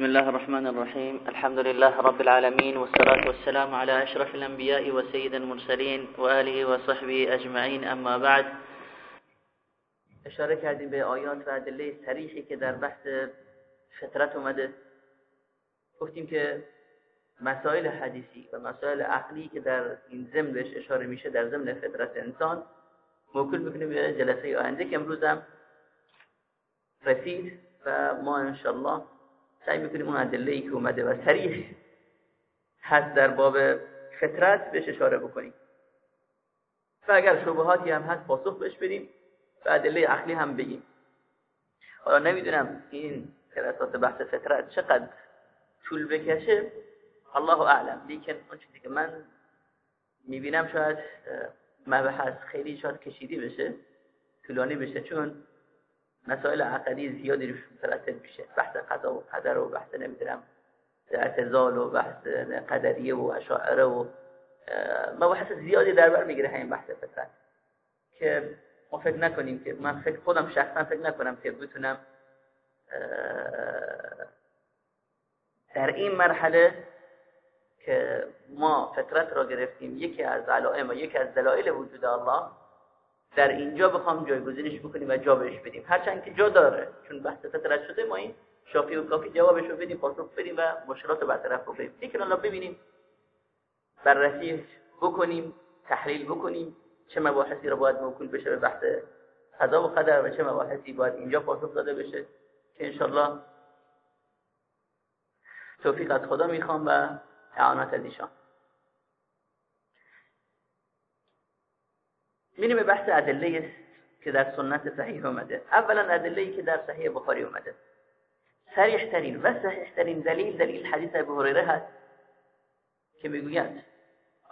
بسم الله الرحمن الرحيم الحمد لله رب العالمين والصلاة والسلام على أشرف الأنبياء وسيد المرسلين وآله وصحبه أجمعين أما بعد اشاره کردیم به آیات و ادله صریحی که در بحث فطرت اومده گفتیم که مسائل حدیثی و مسائل عقلی که در این ضمن بهش اشاره میشه در ضمن فطرت انسان موکول می‌کنیم به جلسه آینده که امروز هم رسید و ما انشالله سعی می‌کنیم اون ادله ای که اومده و صریح هست در باب فطرت بهش اشاره بکنیم. و اگر شبهاتی هم هست پاسخ بهش بدیم و ادله عقلی هم بگیم. حالا نمی‌دونم این در اساس بحث فطرت چقدر طول بکشه. الله اعلم. لیکن اون چیزی که من می‌بینم شاید مبحث خیلی شاید کشیدی بشه طولانی بشه. چون مسائل عقدی زیادی روش مترتب میشه بحث قضا و قدر و بحث نمی‌دونم اعتزال و بحث قدریه و اشاعره و مباحث زیادی در بر می‌گیره همین بحث فطرت که ما فکر نکنیم که من فکر خودم شخصا فکر نکنم که بتونم در این مرحله که ما فطرت را گرفتیم یکی از علائم و یکی از دلایل وجود الله در اینجا بخوام جایگزینش بکنیم و جا بهش بدیم. هرچند که جا داره چون بحث فطرت شده ما این شافی و کافی جوابش رو بدیم پاسخ بدیم و مشکلات برطرف بکنیم لیکن ببینیم بررسی بکنیم تحلیل بکنیم چه مباحثی رو باید موکول بشه به بحث قضا و قدر و چه مباحثی باید اینجا پاسخ داده بشه که انشالله توفیق از خدا می‌خوام و اعانت از ایشان. من بحث أدلية كذا سنة صحيح ومدد أولا أدلية كذا صحيح بخاري ومدد صريح ترين. بس صحيح ترين؟ دليل دليل حديث أبي هريرة. كبيقيات يعني؟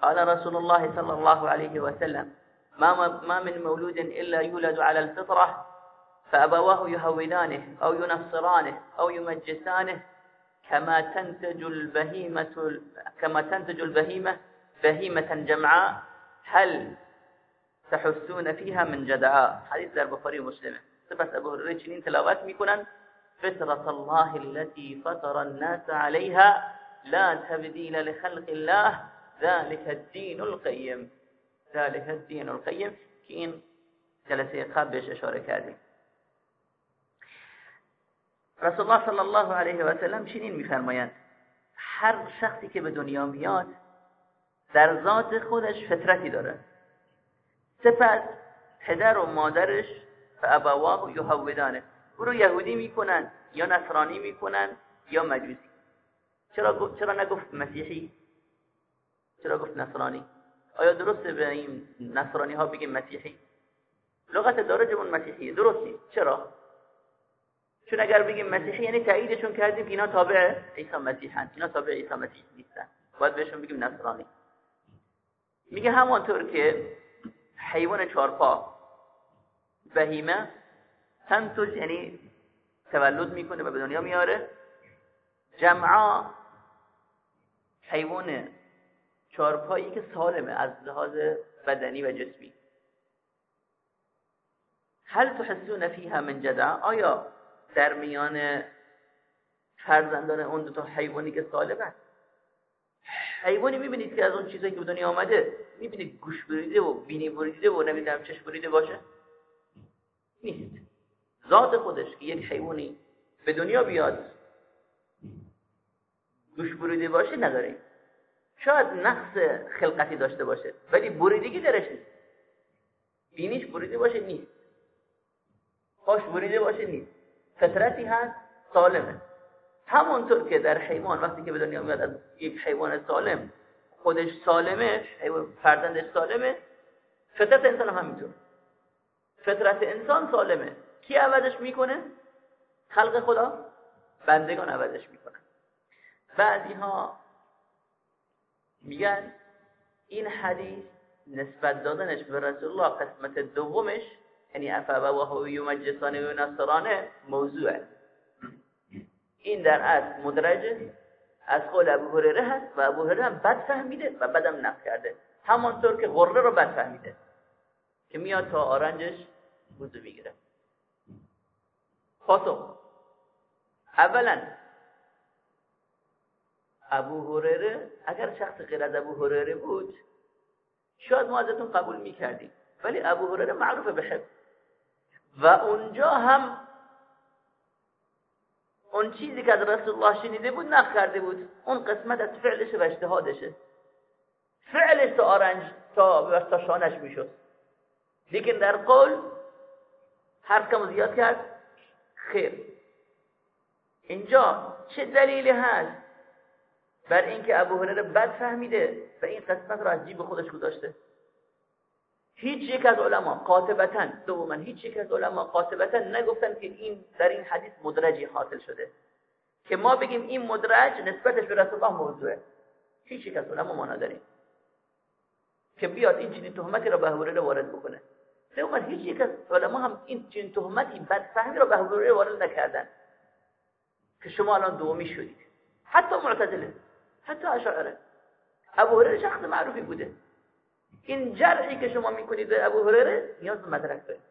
قال رسول الله صلى الله عليه وسلم ما ما من مولود إلا يولد على الفطرة فأبواه يهودانه أو ينصرانه أو يمجسانه كما تنتج البهيمة كما تنتج البهيمة بهيمة جمعاء هل تحسون فيها من جدعاء حديث در بخاری مسلمه سپس ابو هریره چنین تلاوت می‌کنن فطرة الله التي فطر الناس عليها لا تبديل لخلق الله. ذلك الدين القيم. ذلك الدين القيم. که این جلسه قبل بهش اشاره کردیم. رسول الله صلی الله علیه و سلم چنین میفرمایند. هر شخصی که به دنیا میاد در ذات خودش فطرتی داره سپس پدر و مادرش و ابواه یهودانه او رو یهودی می‌کنن یا نصرانی می‌کنن یا مجوسی. چرا چرا نگفت مسیحی؟ چرا گفت نصرانی؟ آیا درسته به این نصرانی ها بگیم مسیحی؟ لغت دارجمون مسیحی درست نیست چرا؟ چون اگر بگیم مسیحی یعنی تاییدشون کردیم که اینا تابع عیسی مسیحن. اینا تابع عیسی مسیح نیستن. باید بهشون بگیم نصرانی. میگه همانطور که حیوان چارپا. بهیمه تنتج یعنی تولد می‌کنه و به دنیا میاره جمعا حیوان چارپایی که سالمه از لحاظ بدنی و جسمی. هل تحسون فیها من جدع آیا در میان فرزندان اون دو تا حیوانی که سالمه؟ حیوانی می‌بینید که از اون چیزایی که به دنیا آمده می‌بینید گوش بریده و بینی بریده و نمی‌دونم چشم بریده باشه؟ نیست. ذات خودش که یک حیوانی به دنیا بیاد گوش بریده باشه نداره. شاید نقص خلقتی داشته باشه ولی بریدگی درش نیست. بینیش بریده باشه نیست. پاش بریده باشه نیست. فطرتی هست سالمه. همونطور که در حیوان وقتی که به دنیا میاد از یک حیوان سالم خودش سالمه فرزندش سالمه فطرت انسان هم همینطور. فطرت انسان سالمه. کی عوضش می‌کنه؟ خلق خدا. بندگان عوضش می‌کنن. بعضی ها میگن این حدیث نسبت دادنش به رسول الله قسمت دومش یعنی افابواه و مجلسانه و نصرانه موضوعه. این در اصل مدرج از قول ابو هریره هست و ابو هریره هم بد فهمیده و بدم نقل کرده. همانطور که غره رو بد فهمیده که میاد تا آرنجش بوزو می‌گیره. پاسخ. اولا ابو هریره اگر شخص غیر از ابو هریره بود شاید ما ازتون قبول می‌کردیم. ولی ابو هریره معروف به حفظ و اونجا هم اون چیزی که از رسول الله شنیده بود نقل کرده بود. اون قسمت از فعلش و اجتهادشه. فعلش تا آرنج تا تا شانش می‌شد. لیکن در قول حرف کم زیاد کرد. خیر. اینجا چه دلیلی هست بر اینکه ابو هریره بد فهمیده و این قسمت را از جیب خودش گذاشته؟ هیچ یک از علما قاطبتا دوما هیچ یک از علما قاطبتا نگفتن که این در این حدیث مدرجی حاصل شده. که ما بگیم این مدرج نسبتش به رسول الله موضوعه. هیچ یک از علما ما نداریم. که بیاد این چنین تهمتی را به هریره وارد بکنه. دوما هیچ یک از علما هم این چنین تهمتی بدفهمی را به هریره وارد نکردن. که شما الان دومی شدید. حتی معتزله حتی اشاعره. ابو هریره شخص معروفی بوده. این جرحی که شما می‌کنید به ابو هریره نیاز به مدرک دارید.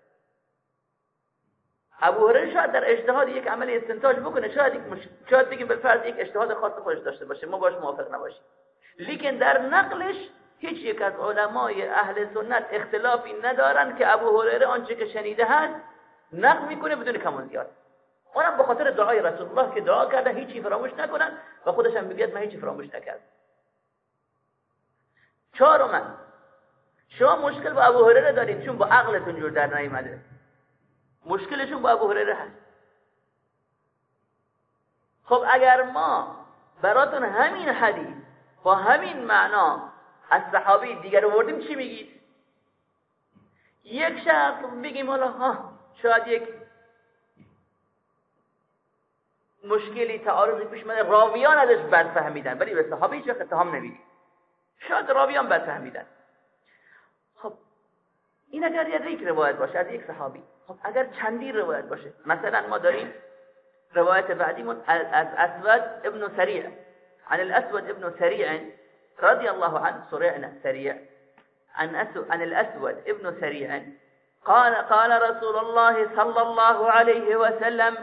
ابو هریره شاید در اجتهاد یک عملی استنتاج بکنه شاید یک مش... شاید بگیم بالفرض یک اجتهاد خاص خودش داشته باشه ما باش موافق نباشیم. لیکن در نقلش هیچ یک از علمای اهل سنت اختلافی ندارن که ابو هریره آنچه که شنیده هست نقل می‌کنه بدون کم و زیاد. اونم به خاطر دعای رسول الله که دعا کرده هیچی فراموش نکنن و خودش هم میگه من هیچی فراموش نکردم. چهارم شما مشکل با ابو هریره دارید چون با عقلتون جور در نیومده مشکلشون با ابو هریره هست. خب اگر ما براتون همین حدیث با همین معنا از صحابی دیگر آوردیم چی میگید یک شخص بگیم حالا ها شاید یک مشکلی تعارضی پیش مده راویان ازش بد فهمیدن ولی به صحابه هیچ اتهام نمی‌دید شاید راویان بد فهمیدن این اگر یک روایت باشه از یک صحابی. خب اگر چندی روایت باشه؟ مثلا ما داریم روایت بعدیمون از اسود ابن سریع. عن الاسود ابن سریع رضي الله عنه سريعنا سريع عن, عن الأسود ابن سريع قال قال رسول الله صلى الله عليه وسلم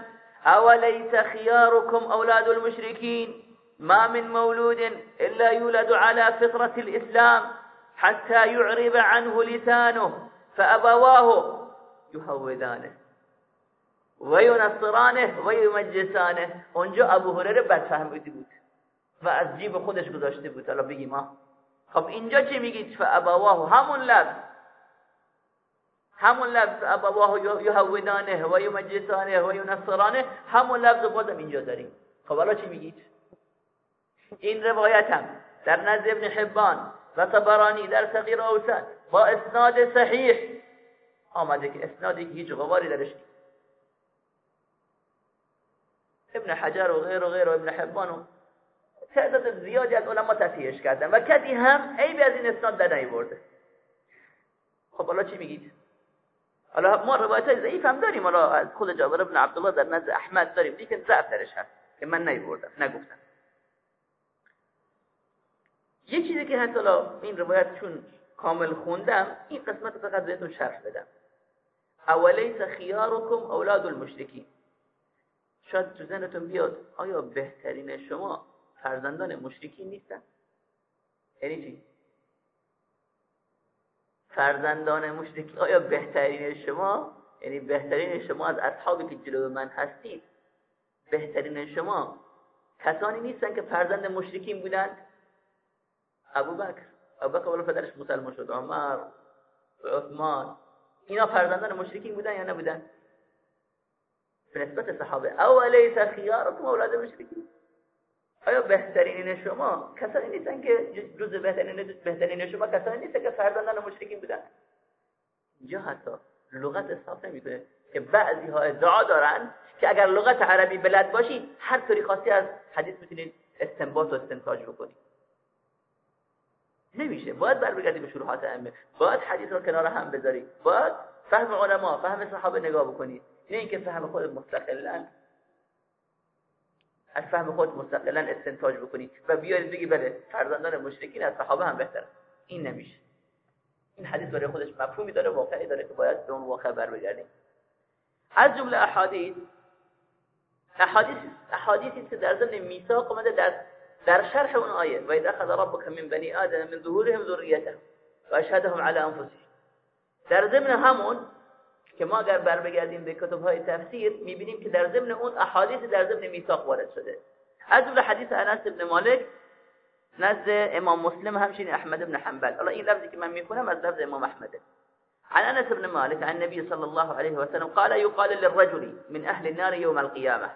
أوليس خياركم أولاد المشركين؟ ما من مولود إلا يولد على فطرة الإسلام حتى يعرب عنه لسانه. فأبواه يهودانه وينصرانه ويمجسانه. اونجا ابو هريره بد فهمیده بود. و از جیب خودش گذاشته بود. حالا بگیم ما خب اینجا چی میگید؟ فابواه همون لفظ. همون لفظ. ابواه یهودانه و یمجسانه و همون لفظ بازم اینجا داریم. خب حالا چی میگید؟ این روایت هم در نزد ابن حبان و طبرانی در صغیر اوسط. با اسناد صحیح. آمده که اسنادی که هیچ غباری درش ابن حجر و غیر و غیر و ابن حبان و تعداد زیادی از علما تصحیحش کردن و کسی هم عیبی از این اسناد در نیورده. خب حالا چی میگید؟ حالا ما روایت ضعیف هم داریم. حالا از خود جابر ابن عبدالله در نزد احمد داریم. لیکن ضعف درش هست که من نیوردم نگفتم. یه چیزی که حتی این روایت چون کامل خوندم این قسمت فقط بهتون شرح بدم. اولیس خیارکم اولاد المشرکین. شاید تو ذهنتون بیاد آیا بهترین شما فرزندان مشرکین نیستن؟ یعنی چی؟ فرزندان مشرکین آیا بهترین شما؟ یعنی بهترین شما از اصحابی که جلو من هستید بهترین شما کسانی نیستن که فرزند مشرکین بودند؟ ابو بکر ابو بکر پدرش مسلمان شد عمر عثمان. اینا فرزندان مشرکین بودن یا نبودن؟ به نسبت صحابه. اولیس خیارکم اولاد مشرکین. آیا بهترین شما؟ کسانی نیستن که جز بهترین بهترین شما کسانی نیستن که فرزندان مشرکین بودن. اینجا حتی لغت اصلاف نمی‌کنه که بعضی ها ادعا دارن که اگر لغت عربی بلد باشی هر طوری خاصی از حدیث می‌تونید استنباط و استنتاج بکنید نمیشه. باید برگردی به شروحات ائمه. باید حدیث رو کنار هم بذاری باید فهم علما فهم صحابه نگاه بکنید نه اینکه فهم خود مستقلا از فهم خود مستقلا استنتاج بکنید و بیارید بگی بله فرزندان مشرکین از صحابه هم بهتر این نمیشه. این حدیث برای خودش مفهومی داره واقعی داره که باید به اون واقع بر بگردیم از جمله احادیث. احادیثی که در ضمن میثاق اومده در در شرح اون آیه و اذا أخذ ربك من بنی آدم من ظهورهم ذریتهم و اشهدهم على أنفسهم. در ضمن همون که ما اگر بر بگردیم به کتب های تفسیر میبینیم که در ضمن اون احادیث در ضمن میثاق وارد شده. از اون حدیث انس بن مالک نزد امام مسلم همچنین احمد بن حنبل. الله این لفظی که من میخونم از لفظ امام احمده. عن انس بن مالك عن النبي صلى الله عليه وسلم قال يقال للرجل من أهل النار يوم القيامه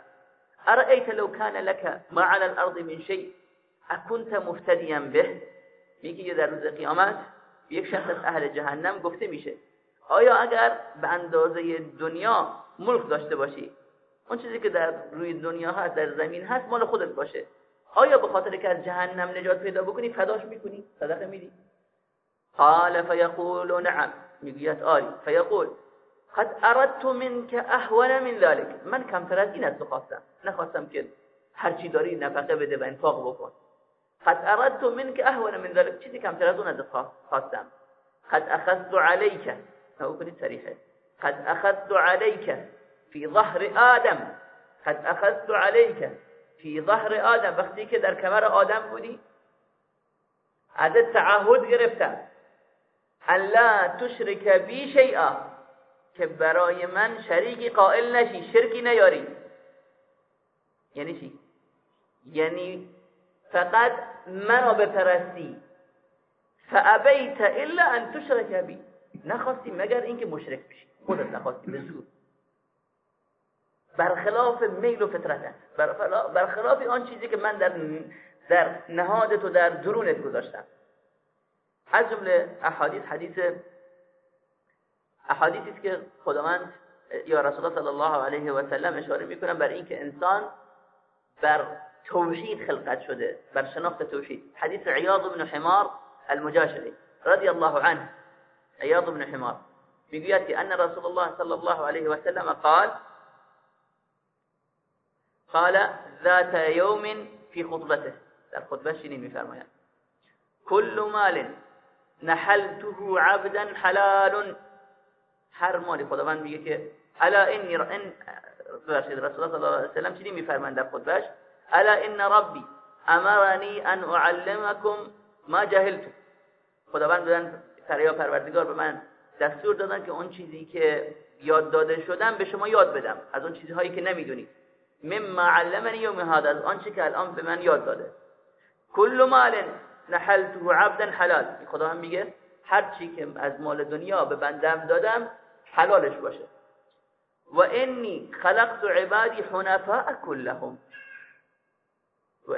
ارايت لو كان لك ما على الأرض من شيء اكنت مفتديا به میگه در روز قیامت یک شخص از اهل جهنم گفته میشه. آیا اگر به اندازه دنیا ملک داشته باشی اون چیزی که در روی دنیا هست در زمین هست مال خودت باشه. آیا به خاطر که از جهنم نجات پیدا بکنی فداش می‌کنی؟ صدقه میدی؟ قال فیقول نعم. می‌گوید آری فیقول قد اردت منك اهون من ذلك من کمتر از این از تو خواستم. نخواستم که هرچی داری نفقه بده و انفاق بکن. قد أردت منك أهون من ذلك. چیزی کمتر از اون از خواستم قد أخذت عليك. أو کنید صریحه قد أخذت عليك في ظهر آدم. قد أخذت عليك في ظهر آدم. وقتی که در کمر آدم بودی از تعهد گرفتم. ان لا تشرک بی شیئا که برای من شریکی قائل نشی. شرکی نیاری. یعنی چی؟ یعنی فقط منو بپرستی. فابیت الا ان تشرک بی. نخواستی مگر اینکه مشرک بشی. خودت نخواستی به زور. برخلاف میل و فطرت. برخلاف آن چیزی که من در در نهادت و در درونت گذاشتم. از جمله احادیث حدیث احادیثی است که خداوند یا رسول الله صلی الله علیه و سلم اشاره می‌کنن بر اینکه انسان بر توحید خلقت شده بر شناخت توحید حدیث عیاض بن حمار المجاشعی رضی الله عنه. عیاض بن حمار. میگوید که أن رسول الله صلی الله علیه و سلم قال قال ذات يوم في خطبته. در خطبة شینی میفرمایند كل مال نحلته عبدا حلال. هر مالی خداوند میگه که ألا انی ان رسول الله صلی الله علیه و سلم چی میفرمایند در خطبهش الا ان ربی امرنی ان اعلمکم ما جهلت. خداوند بدن فریا پروردگار به من دستور دادن که اون چیزی که یاد داده شدم به شما یاد بدم. از اون چیزهایی که نمی‌دونید مما علمنی یوم هذا از آنچه که الان به من یاد داده. کل مال نحلته عبدا حلال. خدا هم میگه هر چی که از مال دنیا به بندم دادم حلالش باشه. و انی خلقت عبادی حنفاء كلهم و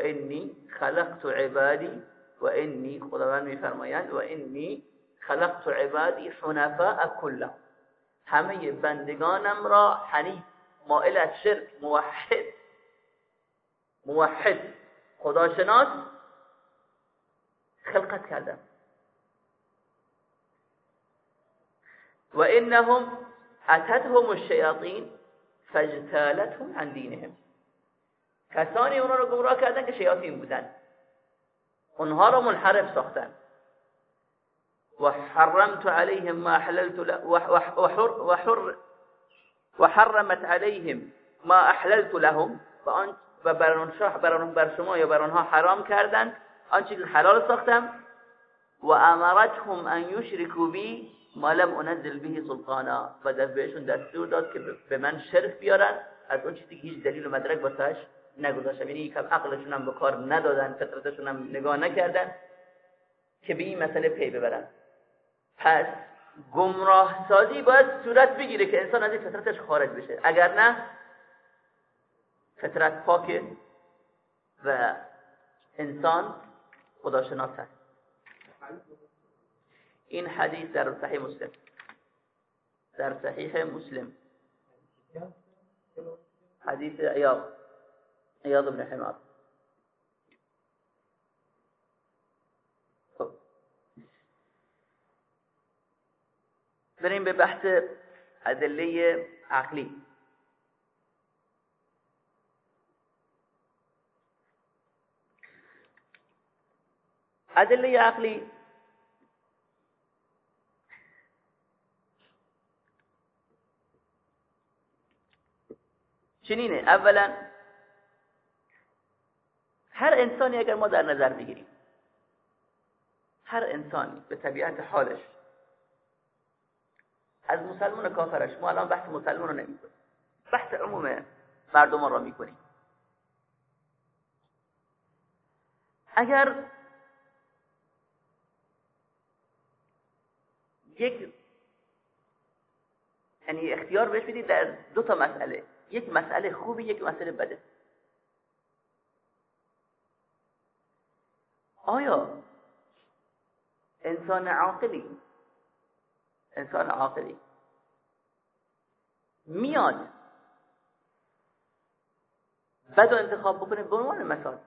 خلقت عبادی و انی خداوند میفرمایند و خلقت عبادی حنفاء كلهم. همه بندگانم را حنیف مائل از شرک موحد. موحد. خداشناس خلقت کردم. و انهم اتتهم الشیاطین فاجتالتهم عن دینهم. کسانی اونا رو گمراه کردن که شیاطین بودن. اونها رو منحرف ساختن. و حرمت عليهم ما حللت وحر وحرمت عليهم ما احللت لهم. و آن و بر شما یا بر آنها حرام کردند آنچه که حلال ساختم. و امرتهم ان یشرکوا بی ما لم انزل به سلطانا. و بهشون دستور داد که به من شرک بیارن. از اون چیزی که هیچ دلیل و مدرک واسش نگذاشتم. یعنی یکم عقلشون هم به کار ندادن فطرتشون هم نگاه نکردن که به این مسئله پی ببرن. پس گمراه سازی باید صورت بگیره که انسان از این فطرتش خارج بشه. اگر نه فطرت پاکه و انسان خداشناس هست این حدیث در صحیح مسلم. در صحیح مسلم. حدیث عیاض عیاض بن حمار بریم به بحث ادله عقلی. ادله عقلی چنینه. اولا هر انسانی اگر ما در نظر بگیریم هر انسانی به طبیعت حالش از مسلمان و کافرش ما الان بحث مسلمان رو نمی کنیم بحث عموم مردمان را می کنیم اگر یک یعنی اختیار بهش بدید در دو تا مسئله یک مسئله خوبی یک مسئله بده. آیا انسان عاقلی؟ انسان عاقلی. میاد. بد انتخاب بکنه به عنوان مثال.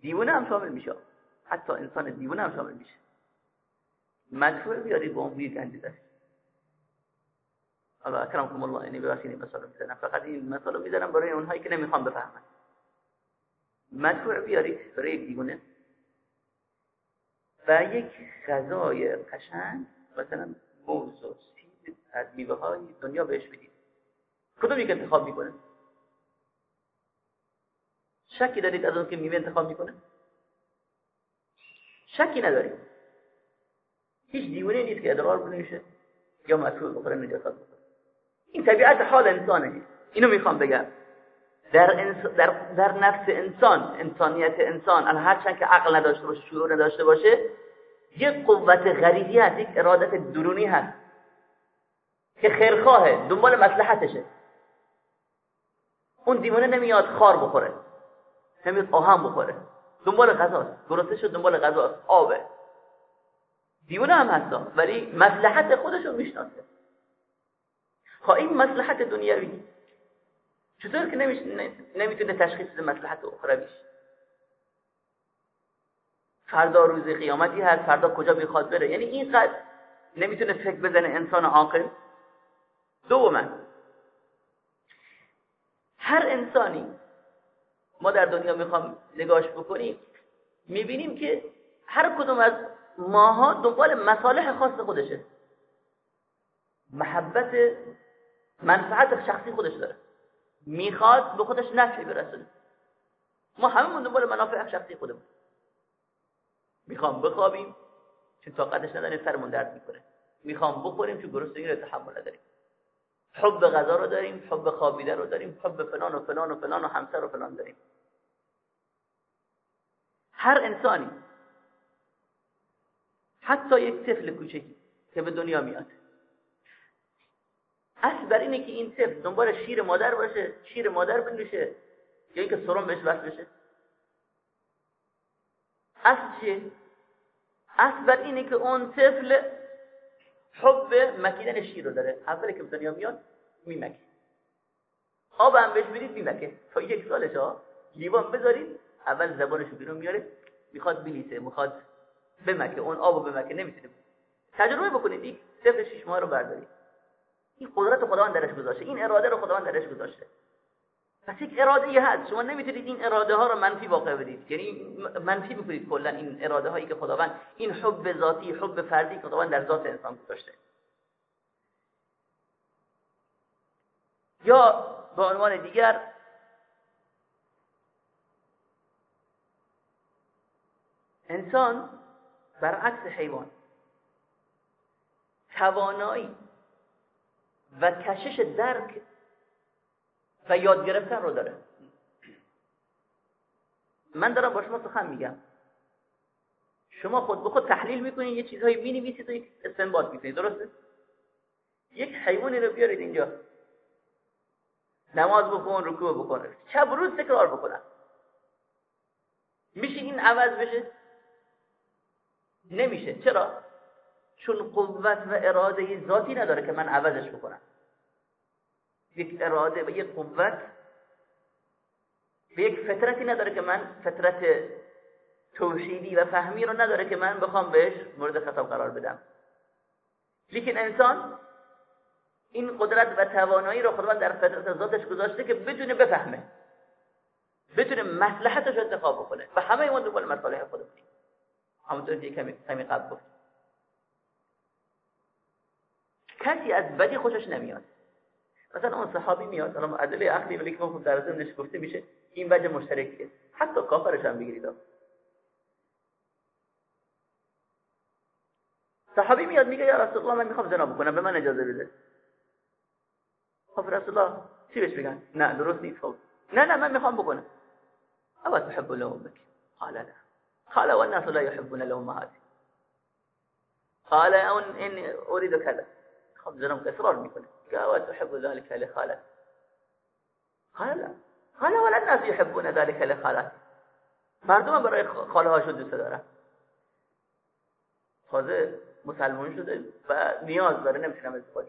دیوونه هم شامل میشه. حتی انسان دیوونه هم شامل میشه. مدفوع بیاری با اون بوی گندی دست. حالا اکرمکم الله اینی ببخشید این مثال می‌زنم. فقط این مثال می‌زنم برای اونهایی که نمی‌خوام بفهمن. مدفوع بیاری برای یک دیوونه. و یک غذای قشنگ مثلا موز و سیب از میوه های دنیا بهش بدید کدوم یک انتخاب می‌کنه؟ شکی دارید از اون که میوه انتخاب می‌کنه؟ شکی ندارید هیچ دیونه نیست که ادرار بنوشه یا مسئول بخوره نجاست بخوره. این طبیعت حال انسانه. اینو می‌خوام بگم. در, در, در نفس انسان انسانیت انسان. هرچند که عقل نداشته باشه شعور نداشته باشه یک قوت غریبی هست یک ارادت درونی هست که خیرخواهه دنبال مسلحتشه اون دیوانه نمیاد خار بخوره نمیاد آهن بخوره. دنبال غذاست. گرسنه شد دنبال غذاست. آبه. دیوانه هم هستا ولی مسلحت خودش رو می‌شناسه. خب این مسلحت دنیوی چطور که نمی‌تونه تشخیص مسلحت اخرویش. فردا روز قیامتی هست فردا کجا می‌خواد بره. یعنی اینقدر نمی‌تونه فکر بزنه انسان عاقل. دوما هر انسانی ما در دنیا می‌خوام نگاش بکنیم می‌بینیم که هر کدوم از ماها دنبال مصالح خاص خودشه. محبت منفعت شخصی خودش داره. می‌خواد به خودش نفعی برسونه. ما همه دنبال منافع شخصی خودمون. می‌خوام بخوابیم چون طاقتش نداریم سرمون درد می‌کنه. می‌خوام بخوریم چون گرسنگی رو تحمل نداریم. حب غذا رو داریم حب خوابیدن رو داریم حب فلان و فلان و فلان و همسر و فلان داریم. هر انسانی حتی یک طفل کوچکی که به دنیا میاد اصل بر اینه که این طفل دنبال شیر مادر باشه شیر مادر بنوشه یا اینکه سرم بهش بس بشه. اصل چیه؟ اصل بر اینه که اون طفل حب مکیدن شیر رو داره. اولی که به دنیا میاد میمکه. آب هم بهش بدید میمکه. تا یک سالش ها. لیوان بذارید اول زبانشو بیرون میاره می‌خواد بلیسه می‌خواد بمکه. اون آبو بمکه نمی‌تونه. تجربه بکنید. یک طفل شش ماه رو بردارید. این قدرت خداوند درش گذاشته. این اراده رو خداوند درش گذاشته. پس یک اراده ای هست شما نمی‌تونید این اراده ها رو منفی واقع بدید. یعنی منفی بکنید کلا این اراده هایی که خداوند این حب ذاتی حب فردی که خداوند در ذات انسان گذاشته. یا به عنوان دیگر انسان برعکس حیوان. توانایی و کشش درک و یاد گرفتن رو داره. من دارم با شما سخن میگم. شما خود به خود تحلیل می‌کنید یه چیزهایی می‌نویسید و یک استنباط می‌کنید درسته؟ یک حیوانی رو بیارید اینجا. نماز بکن رکوع بکن شب روز تکرار بکنن. میشه این عوض بشه؟ نمیشه. چرا؟ چون قوت و اراده ذاتی نداره که من عوضش بکنم. یک اراده و یک قوت به یک فطرتی نداره که من فطرت توحیدی و فهمی رو نداره که من بخوام بهش مورد خطاب قرار بدم. لیکن انسان این قدرت و توانایی رو خداوند در فطرت ذاتش گذاشته که بتونه بفهمه. بتونه مصلحتش رو انتخاب بکنه. و همه ما دنبال مصالح خودمونیم. همونطور که کمی قبل گفت کسی از بدی خوشش نمیاد. مثلا اون صحابی میاد الان ادله عقلی ولی که خود در ضمنش گفته میشه این وجه مشترکیه. حتی کافرش هم بگیرید. صحابی میاد میگه یا رسول الله من می‌خوام زنا بکنم به من اجازه بده. خب رسول الله چی بهش بگن نه درست نیست خب. نه نه من می‌خوام بکنم. او تحب لهم قال لا. قال والناس لا يحبون الامهات قال ان اريد كذا خب زنم اصرار می‌کنه قال تحب ذلك لخالك. قال لا. قال ولا الناس يحبون ذلك لخالك. مردم برای خاله هاشون دوست دارن تازه مسلمان شده و نیاز داره نمی‌تونم ازدواج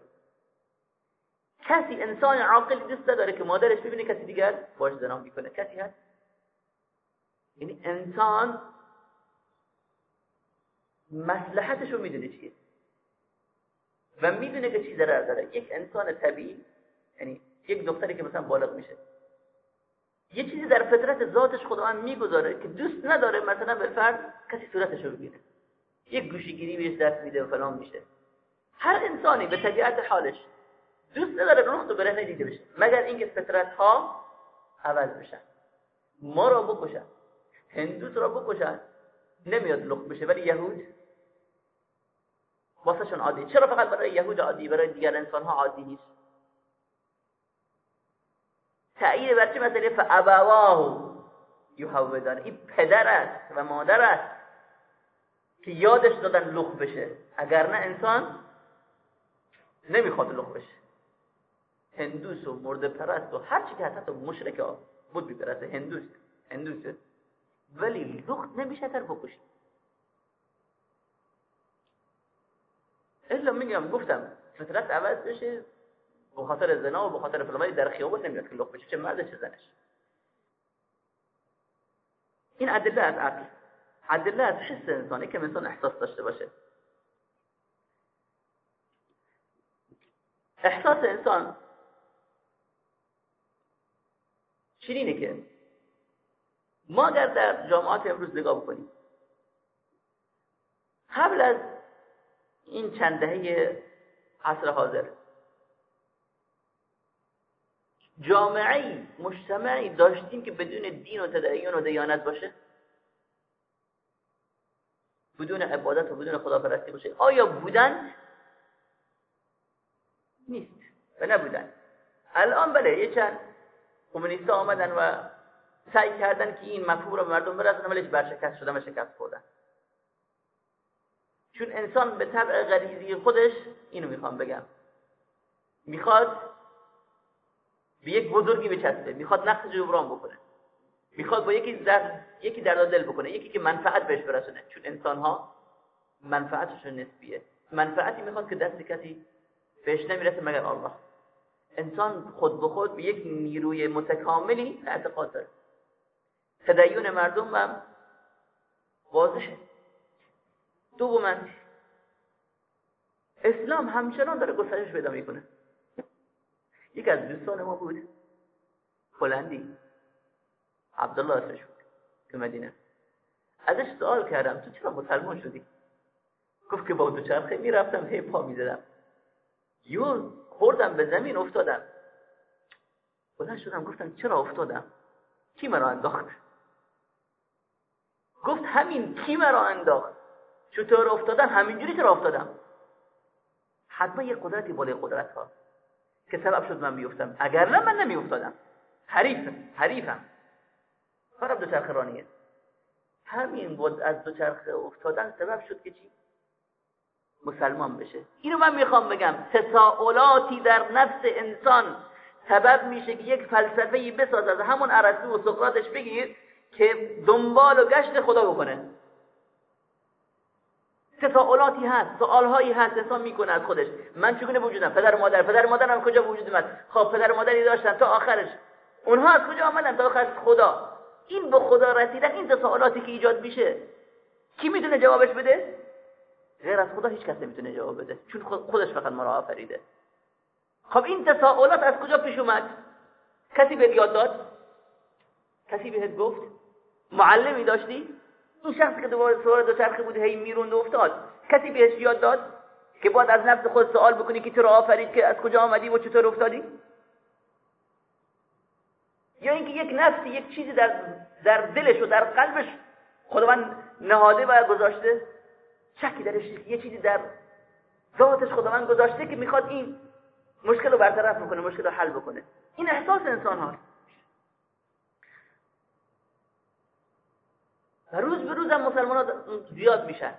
کسی انسان عاقل دوست داره که مادرش ببینه کسی دیگر باش زنا می‌کنه. کسی هست؟ یعنی انسان مصلحتش رو می‌دونه چیه. و می‌دونه که چی ضرر داره. یک انسان طبیعی یعنی یک دختری که مثلا بالغ میشه. یه چیزی در فطرت ذاتش خداوند می‌گذاره که دوست نداره مثلا به فرد کسی صورتش رو ببینه یک گوشیگیری بهش دست میده و فلان میشه. هر انسانی به طبیعت حالش دوست نداره رخ و برهنه دیده بشه. مگر اینکه فطرت ها عوض بشن. ما را بکشن. هندوس را بکشن. نمیاد لخ بشه. ولی یهود واسهشون عادی. چرا فقط برای یهود عادی؟ برای دیگر انسان ها عادی نیست. تأیید بر چه مسئله؟ فعبواه یحودان. این پدر است و مادر است که یادش دادن لخ بشه. اگر نه انسان نمی‌خواد لخ بشه. هندوس و مرد پرست و هر چی که حتی مشرک بود بیپرسته. هندوس. هندوس ولی لخت نمیشه تر بکشی الا میگم گفتم فطرت عوض بشه به خاطر زنا و به خاطر فلمای در خیابون نمیاد که بشه چه مرد چه زنش. این ادله از عقل. ادله از حس انسانی که انسان احساس داشته باشه. احساس انسان چنینه که ما اگر در جامعات امروز نگاه بکنیم. قبل از این چند دهه عصر حاضر. جامعه مجتمعی داشتیم که بدون دین و تدین و دیانت باشه؟ بدون عبادت و بدون خداپرستی باشه؟ آیا بودن؟ نیست. و نبودن. الان بله یه چند کمونیست آمدن و سعی کردن که این مفهوم رو به مردم برسونن ولی برشکست شدن و شکست خوردن. چون انسان به طبع غریزی خودش اینو می‌خوام بگم. می‌خواد به یک بزرگی بچسبه. می‌خواد نقص جبران بکنه. می‌خواد با یکی در یکی در دل بکنه. یکی که منفعت بهش برسونه. چون انسان ها منفعتشون نسبیه. منفعتی می‌خواد که دست کسی بهش نمی‌رسه مگر الله. انسان خود به خود به یک نیروی متکاملی اعتقاد داره. تدیون مردم هم واضحه. دوما اسلام همچنان داره گسترش پیدا می‌کنه. یک از دوستان ما بود. هلندی. عبدالله اسمش بود. تو مدینه. ازش سوال کردم تو چرا مسلمان شدی؟ گفت که با دوچرخه می‌رفتم هی پا می‌زدم. یو خوردم به زمین افتادم. بلند شدم گفتم چرا افتادم؟ کی مرا انداخت؟ گفت همین کی مرا انداخت؟ چطور افتادم؟ همینجوری چرا افتادم. حتما یه قدرتی بالای قدرت ها که سبب شد من بیفتم. اگر نه من نمی افتادم حریفم حریفم. فرق دو چرخ رانیه. همین بود از دو چرخ افتادن سبب شد که چی؟ مسلمان بشه. اینو من می‌خوام بگم. تساؤلاتی در نفس انسان سبب میشه که یک فلسفه بساز از همون ارسطو و سقراطش بگیر که دنبال و گشت خدا بکنه. تساؤلاتی هست سوالهایی هست انسان می‌کنه از خودش. من چگونه وجودم؟ پدر مادر. پدر و مادرم کجا وجود اومد خب پدر و مادری داشتن تا آخرش. اونها از کجا آمدن تا آخر خدا. این به خدا رسیدن این تساؤلاتی که ایجاد میشه. کی می‌تونه جوابش بده؟ غیر از خدا هیچ کس نمی‌تونه جواب بده. چون خودش فقط ما را آفریده. خب این تساؤلات از کجا پیش اومد؟ کسی به یاد داد؟ کسی بهت گفت؟ معلمی داشتی؟ این شخص که دوباره سوار دو چرخه بود هی می‌روند و افتاد. کسی بهش یاد داد که باید از نفس خود سوال بکنی که تو را آفرید که از کجا آمدی و چطور افتادی؟ یا اینکه یک نفسی یک چیزی در در دلش و در قلبش خداوند نهاده و گذاشته شکی درش یه چیزی در ذاتش خداوند گذاشته که می‌خواد این مشکل رو برطرف بکنه مشکل رو حل بکنه. این احساس انسان هاست و روز به روز هم مسلمان زیاد میشن.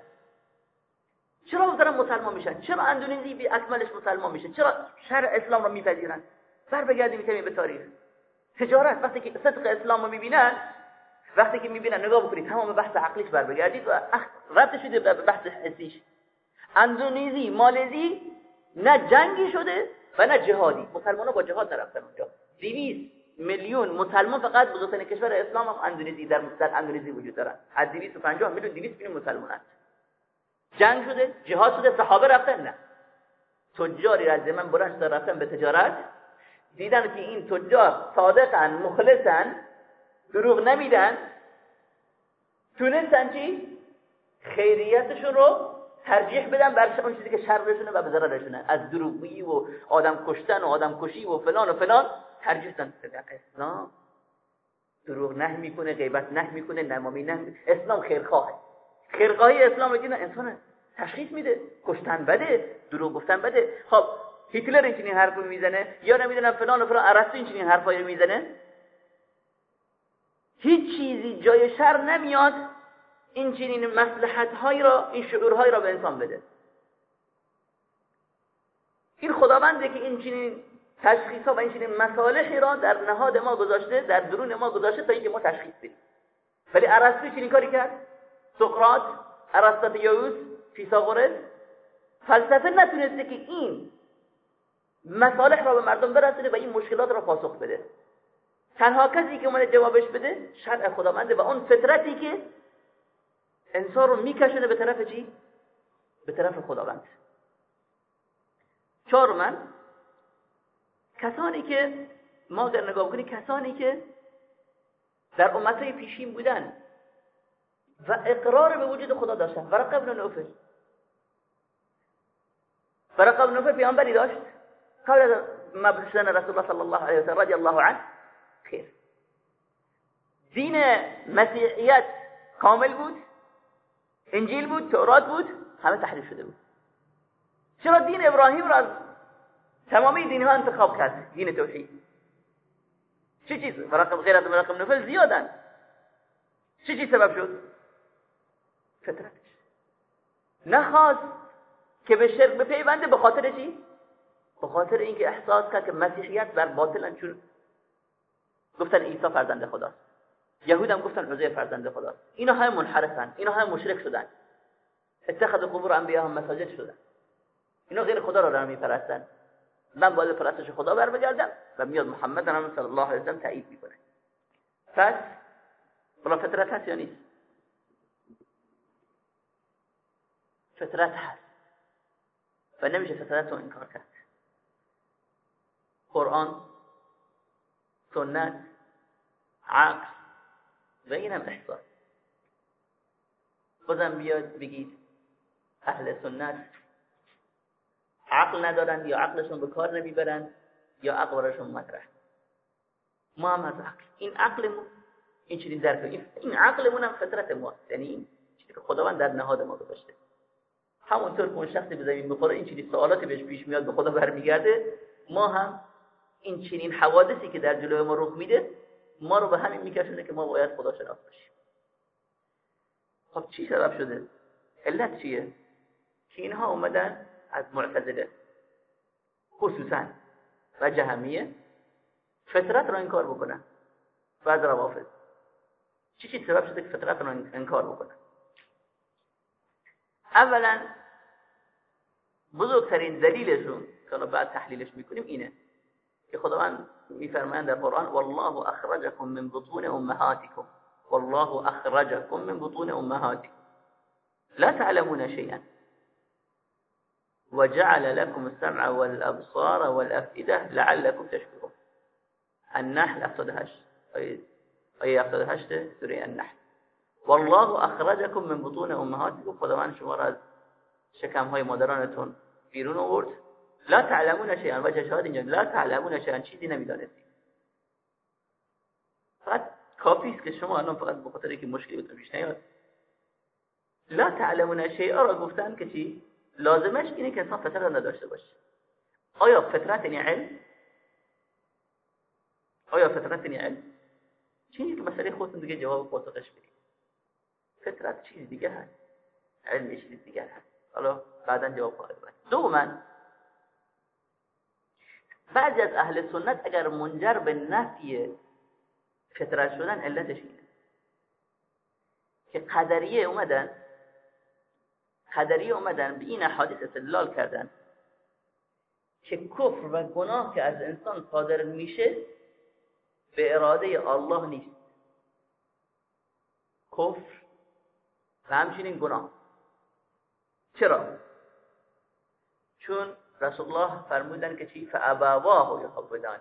چرا دارن مسلمان میشن؟ چرا اندونزی بی اکملش مسلمان میشه؟ چرا شرع اسلام رو میپذیرن؟ بر بگردیم کمی به تاریخ. تجارت وقتی که صدق اسلام رو می‌بینن وقتی که می‌بینن نگاه بکنید تمام بحث عقلیش بر بگردید و رد شده به بحث حسیش. اندونزی مالزی نه جنگی شده و نه جهادی. مسلمان ها با جهاد نرفتن اونجا. دیویس میلیون مسلمان فقط بزرگترین کشور اسلام هم اندونزی در در اندونزی وجود دارن. از 250 میلیون 200 میلیون مسلمان هست. جنگ شده جهاد شده صحابه رفتن نه. تجاری از من شده رفتن به تجارت. دیدن که این تجار صادقن مخلصن دروغ نمیدن. تونستن چی؟ خیریتشون رو ترجیح بدن بر اون چیزی که شرشونه و به ضررشونه از دروغگویی و آدم کشتن و آدم کشی و فلان و فلان. ترجیح بدن اسلام دروغ نه می‌کنه غیبت نه می‌کنه نمامی نه اسلام خیرخواه خیرخواهی اسلام بگید انسان تشخیص میده. کشتن بده دروغ گفتن بده. خب هیتلر این چنین حرف می‌زنه یا نمی‌دونم فلان و فلان ارسطو این چنین حرفایی می‌زنه؟ هیچ چیزی جای شر نمیاد این چنین مسلحت هایی را این شعورهایی را به انسان بده. این خداونده که این چنین تشخیص ها و این چنین مصالحی را در نهاد ما گذاشته در درون ما گذاشته تا اینکه ما تشخیص بدیم. ولی ارسطو چنین کاری کرد؟ سقراط ارسطیوس فیثاغورس. فلسفه نتونسته که این مصالح را به مردم برسونه و این مشکلات را پاسخ بده. تنها کسی که اومده جوابش بده شرع خداونده و اون فطرتی که انسان رو میکشونه به طرف چی؟ به طرف خداوند. من کسانی که ما در نگاه کنیم کسانی که در امتهای پیشین بودن و اقرار به وجود خدا داشتن. ورقه ابن نوفل. ورقه ابن نوفل پیامبری داشت. قبل از رسول الله صلی الله علیه و رضی الله عنه. خیر. دین مسیحیت کامل بود انجیل بود تورات بود همه تحریف شده بود. چرا دین ابراهیم را تمامی دین ها انتخاب کرد. دین توحید. چه چیز؟ مرقم غیر از مرقم نفل زیادن. چه چیز سبب شد؟ فطرتش نخواست که به شرک بپیونده به خاطر چی؟ به خاطر اینکه احساس کرد که مسیحیت بر باطلن چون گفتن عیسی فرزند خداست. یهود هم گفتن عزیر فرزند خداست. اینا های منحرفن. اینا های مشرک شدن. اتخذ قبور انبیاء هم مساجد شدن. اینا غیر خدا را دارن میپرستن. من باید پرستش خدا بر بگردم و میاد محمد هم صلی الله علیه وسلم تایید می‌کنه. پس بلا فطرت هست یا نیست؟ فطرت هست. و نمیشه فطرت رو انکار کرد. قرآن سنت عقل و اینم احساس بازم بیاد بگید اهل سنت عقل ندارن یا عقلشون به کار نمی‌برن یا عقل براشون مطرح. ما هم از عقل. این عقلمون این چیزی در این عقلمون هم فطرت ما. یعنی چیزی که خداوند در نهاد ما گذاشته. همونطور که اون شخصی به زمین بخوره این چیزی سوالاتی بهش پیش میاد به خدا برمیگرده. ما هم این چنین حوادثی که در جلوی ما رخ میده ما رو به همین میکشونه که ما باید خدا شناس باشیم خب چی سبب شده؟ علت چیه؟ که اینها اومدن از معتزله. خصوصا و جهمیه. فطرت را انکار بکنن و از روافض چی چی سبب شده که فطرت را انکار بکنن اولا بزرگترین دلیلشون که بعد تحلیلش می‌کنیم اینه که خداوند میفرمایند در قرآن والله اخرجكم من بطون امهاتكم والله اخرجكم من بطون امهاتكم لا تعلمون شيئا وجعل لكم السمع والابصار والافئده لعلكم تشكرون. النحل افتادهش آیه افتادهشت سوره النحل. والله اخرجكم من بطون امهاتكم خداوند شما را از شکم های مادرانتون بیرون آورد. لا تعلمون شیئا. و شهاد اینجا لا تعلمون شیئا. چیزی نمی‌دانستید. فقط کافی است که شما الان فقط به خاطر که مشکلی پیش نیاد. لا تعلمون شیئا را گفتن که چی؟ لازمش اینه که انسان فطرت نداشته باشه. آیا فطرت یعنی علم؟ آیا فطرت یعنی علم؟ چیزی که مسئله خودتون دیگه جواب پاسخش بدید. فطرت چیز دیگه هست. علم چیز دیگه هست. حالا بعدا جواب خواهد دو دوما بعضی از اهل سنت اگر منجر به نفی فطرت شدن علتش اینه. که قدریه اومدن قدریه اومدن به این حادث استدلال کردن که کفر و گناه که از انسان صادر میشه به اراده الله نیست. کفر و همچنین گناه. چرا؟ چون رسول الله فرمودن که چی؟ فابواه یحبدان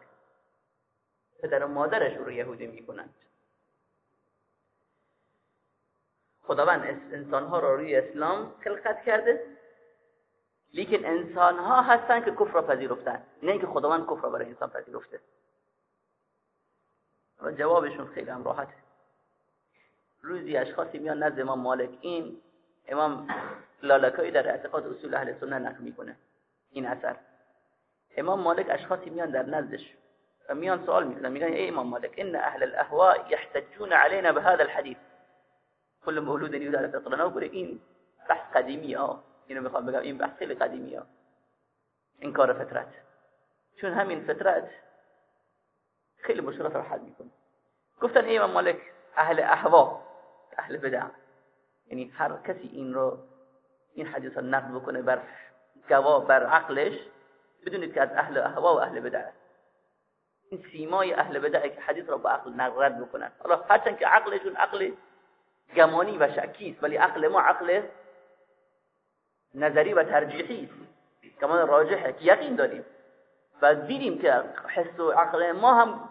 پدر و مادرش رو یهودی می‌کنند. خداوند انسانها را روی اسلام خلقت کرده. لیکن انسانها هستن که کفر را پذیرفتن نه اینکه خداوند کفر را برای انسان پذیرفته. و جوابشون خیلی هم راحته. روزی اشخاصی میان نزد امام مالک. این امام لالکایی در اعتقاد اصول اهل سنت نقل می‌کنه. این اثر. امام مالک اشخاصی میان در نزدش میان سوال می‌کنن. میگن ای امام مالک ان اهل الاهواء يحتجون علينا بهذا الحديث كل مولود يولد فطرا و این بحث قدیمی ها. اینو می‌خوام بگم. این بحث خیلی قدیمی ها. انکار فطرت. چون همین فطرت خیلی مشکلات رو حل می‌کنه. گفتن ای مالک اهل اهوا اهل بدع. یعنی هر کسی این رو این حدیث رو نقل بکنه بر گوا بر عقلش بدونید که از اهل اهوا و اهل بدع. این سیمای اهل بدع که حدیث رو با عقل نقل رد بکنن. حالا هرچند که عقلشون عقل گمانی و شکی است ولی عقل ما عقل نظری و ترجیحی است. کمان راجحه که یقین داریم. و دیدیم که حس و عقل ما هم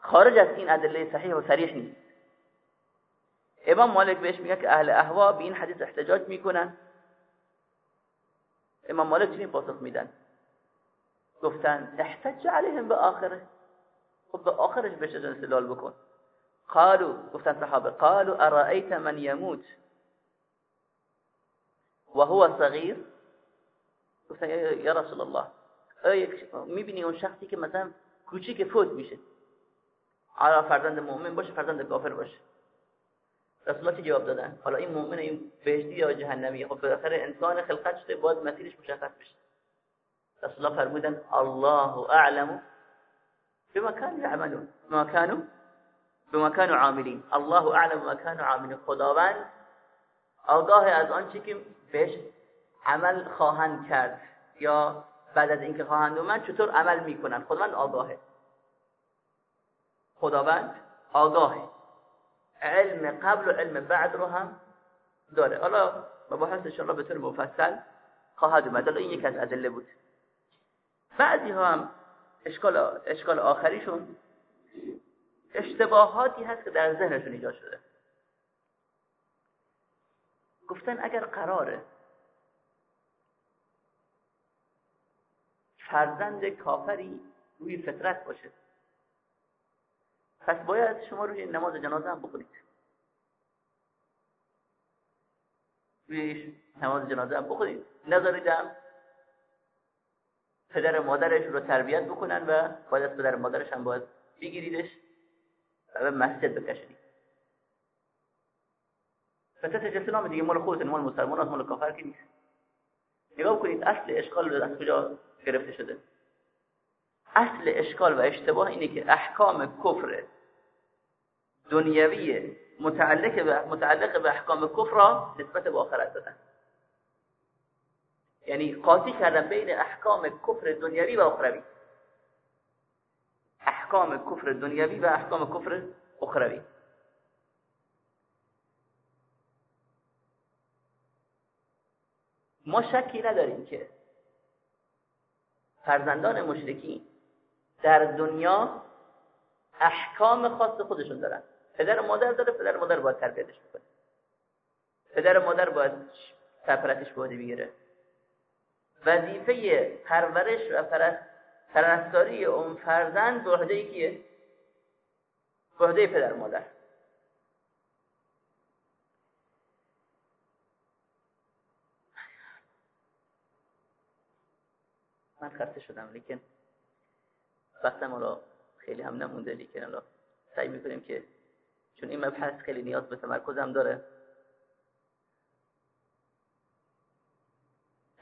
خارج از این ادله صحیح و صریح نیست. امام مالک بهش میگه که اهل اهوا به این حدیث احتجاج می‌کنن. امام مالک چنین پاسخ میدن. گفتن احتج علیهم به آخره. خب به آخرش بهش استدلال بکن. قالوا گفتن صحابه قالوا ارائیت من يموت؟ وهو صغير؟ گفتن یا رسول الله میبینی اون شخصی که مثلا کوچیک فوت میشه. حالا فرزند مؤمن باشه فرزند کافر باشه. رسول الله جواب دادن؟ حالا این مؤمن این بهشتی یا جهنمی؟ خب بالاخره انسان خلقت شده باید مسیرش مشخص بشه. رسول الله فرمودن الله أعلم بما كانوا يعملون. ما كانوا بما كانوا عاملين الله اعلم بما كانوا عاملين خداوند آگاه از آنچه که بهش عمل خواهند کرد یا بعد از اینکه خواهند اومد چطور عمل می‌کنن خداوند آگاهه. خداوند آگاهه. علم قبل و علم بعد رو هم داره. حالا مباحث الله به طور مفصل خواهد اومد. این یک از ادله بود. بعضی ها هم اشکال, اشکال آخریشون اشتباهاتی هست که در ذهنشون ایجاد شده. گفتن اگر قراره فرزند کافری روی فطرت باشه پس باید شما روی نماز جنازه هم بکنید روی نماز جنازه هم بکنید نذاریدم پدر مادرش رو تربیت بکنن و باید از پدر مادرش هم باید بگیریدش. به مسجد بکشید فتت اسلام دیگه مال خودتون مال مسلمان مال کافر که نیست. نگاه کنید اصل اشکال از کجا گرفته شده؟ اصل اشکال و اشتباه اینه که احکام کفر دنیوی متعلق به متعلق به احکام کفر نسبت به آخرت دادن. یعنی قاطی کردن بین احکام کفر دنیوی و اخروی احکام کفر دنیوی و احکام کفر اخروی. ما شکی نداریم که فرزندان مشرکی در دنیا احکام خاص خودشون دارن. پدر و مادر داره پدر و مادر باید تربیتش بکنه. پدر و مادر باید سفرتش بوده بگیره. وظیفه پرورش و پرستاری اون فرزند به عهده کیه؟ به پدر مادر. من خسته شدم لیکن وقتم حالا خیلی هم نمونده لیکن حالا سعی می‌کنیم که چون این مبحث خیلی نیاز به تمرکزم داره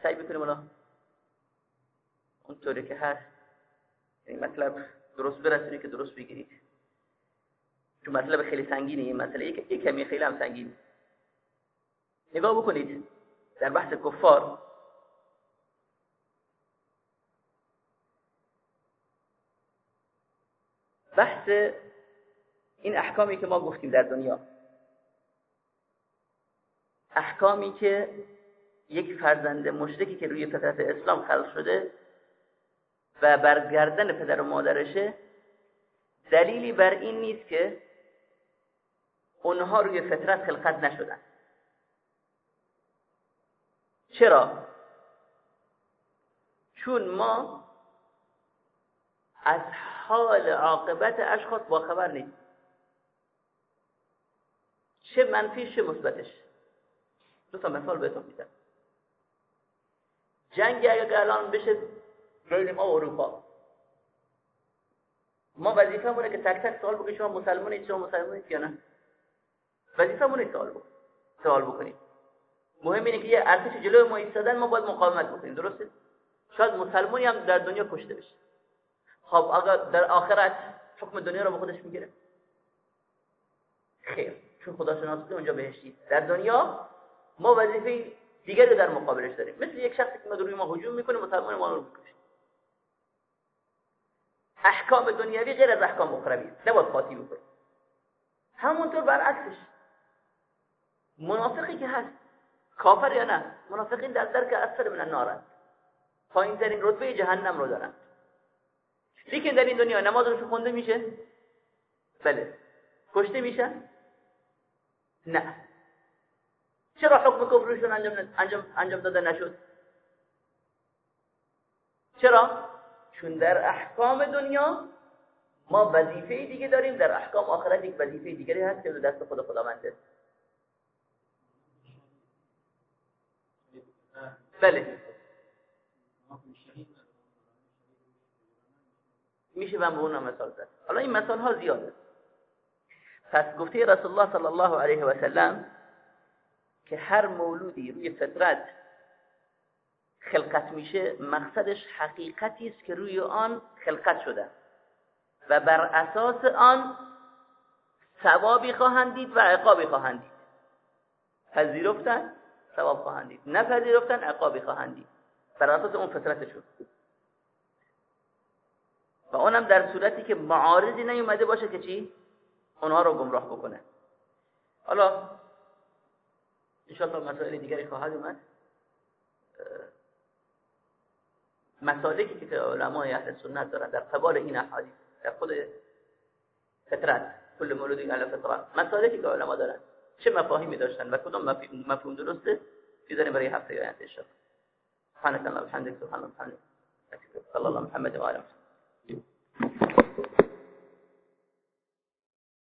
سعی می‌کنیم حالا اونطوری که هست این مطلب درست برسونی که درست بگیرید چون مطلب خیلی سنگینه. این مسئله یک کمی خیلی هم سنگین. نگاه بکنید. در بحث کفار بحث این احکامی که ما گفتیم در دنیا. احکامی که یک فرزند مشرکی که روی فطرت اسلام خلق شده و برگردن پدر و مادرشه دلیلی بر این نیست که اونها روی فطرت خلقت نشدن. چرا؟ چون ما از حال عاقبت اشخاص با خبر نیست چه منفیش چه مثبتش. دو مثال بهتون میدم. جنگ اگر الان بشه بین ما اروپا. ما وظیفه مونه که تک تک سوال بکنیم شما مسلمانید شما مسلمانید یا نه؟ وظیفه مونه سوال بکنیم سوال بکنیم مهم اینه که یه ارتش جلوی ما ایستادن ما باید مقاومت بکنیم درسته؟ شاید مسلمانی هم در دنیا کشته بشه. خب اگر در آخرت حکم دنیا رو به خودش می‌گیره؟ خیر چون خدا شناسی اونجا بهشتی. در دنیا ما وظیفه دیگری در مقابلش داریم. مثل یک شخصی که روی ما هجوم می‌کنه مسلمان ما رو می‌کشه. احکام دنیوی غیر از احکام اخروی نباید قاطی بکنه همونطور برعکسش. منافقی که هست کافر یا نه منافقین در درک اثر من النارند پایین ترین رتبه جهنم رو دارن. لیکن در این دنیا نمازشون خونده میشه؟ بله. کشته میشن نه. چرا حکم کفرشون انجام, انجام, انجام داده نشد؟ چرا؟ چون در احکام دنیا ما وظیفه دیگه داریم در احکام آخرت یک وظیفه دیگری هست که دست خود خداونده. بله. میشه من به اون مثال زد. حالا این مثال ها زیاده. پس گفته رسول الله صلی الله علیه و سلم که هر مولودی روی فطرت خلقت میشه مقصدش حقیقتی است که روی آن خلقت شده. و بر اساس آن ثوابی خواهند دید و عقابی خواهند دید. پذیرفتن ثواب خواهند دید. نپذیرفتن عقابی خواهند دید. بر اساس اون فطرتشون. و اونم در صورتی که معارضی نیومده باشه که چی؟ اونها رو گمراه بکنه. حالا انشاءالله مسائل دیگری خواهد اومد. مسالکی که علمای اهل سنت دارن در قبال این احادیث در خود فطرت کل مولودی علی فطرت مسالکی که علما دارن. چه مفاهیمی داشتن و کدوم مفهوم درسته؟ بیزاریم برای هفته آینده انشاءالله. سبحانك اللهم وبحمدك سبحان الله وبحمدك صلى الله محمد وعلى اله